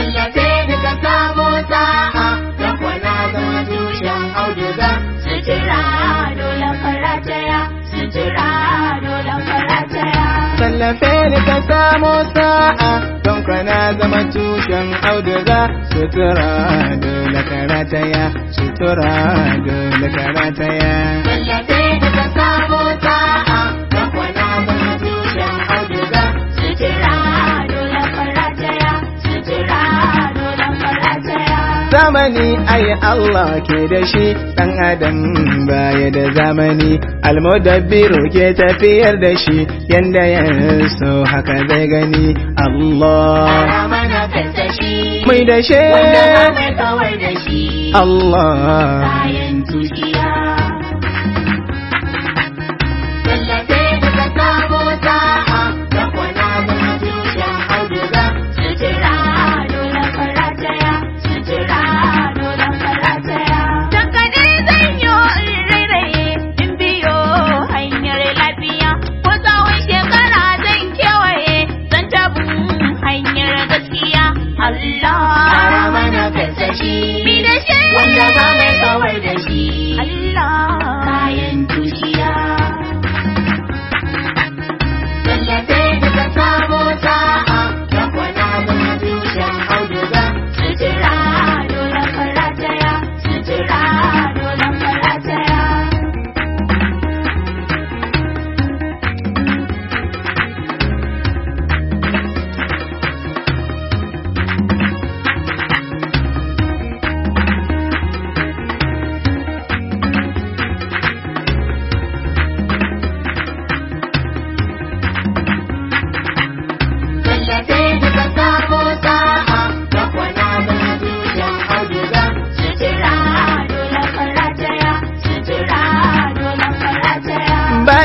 tallafe ni ka samu sa'a don kwana zama tushen auduga. Sutura dole farataya sutura dole farataya. Tallafe ni ka samu sa'a don kwana zama tushen auduga. Sutura dole karataya sutura dole karataya zamani ai Allah ke da shi. Dan adam baya da zamani almudabbiru ke tafiyar da shi. Yanda ya so haka zai gani. Allah mai da shi. Wanda mai kawar da shi. Allah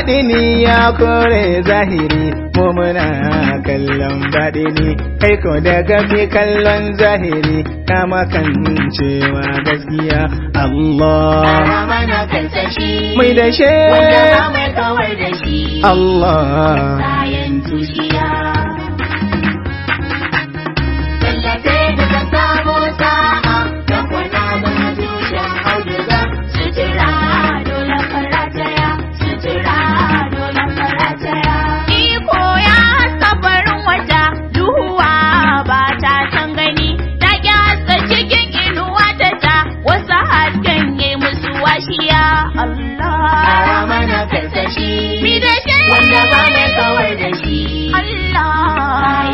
baɗini ya kore zahiri mu muna kallon baɗini. Kai ko da gafi kallon zahiri kama kan cewa gaskiya. Allah. Mana mai da shi wanda ba mai kawar da shi. Allah. Bayan tushiya ya Allah. Kara mana karsashi. Mi da shi wanda ba mai kawar da shi. Allah.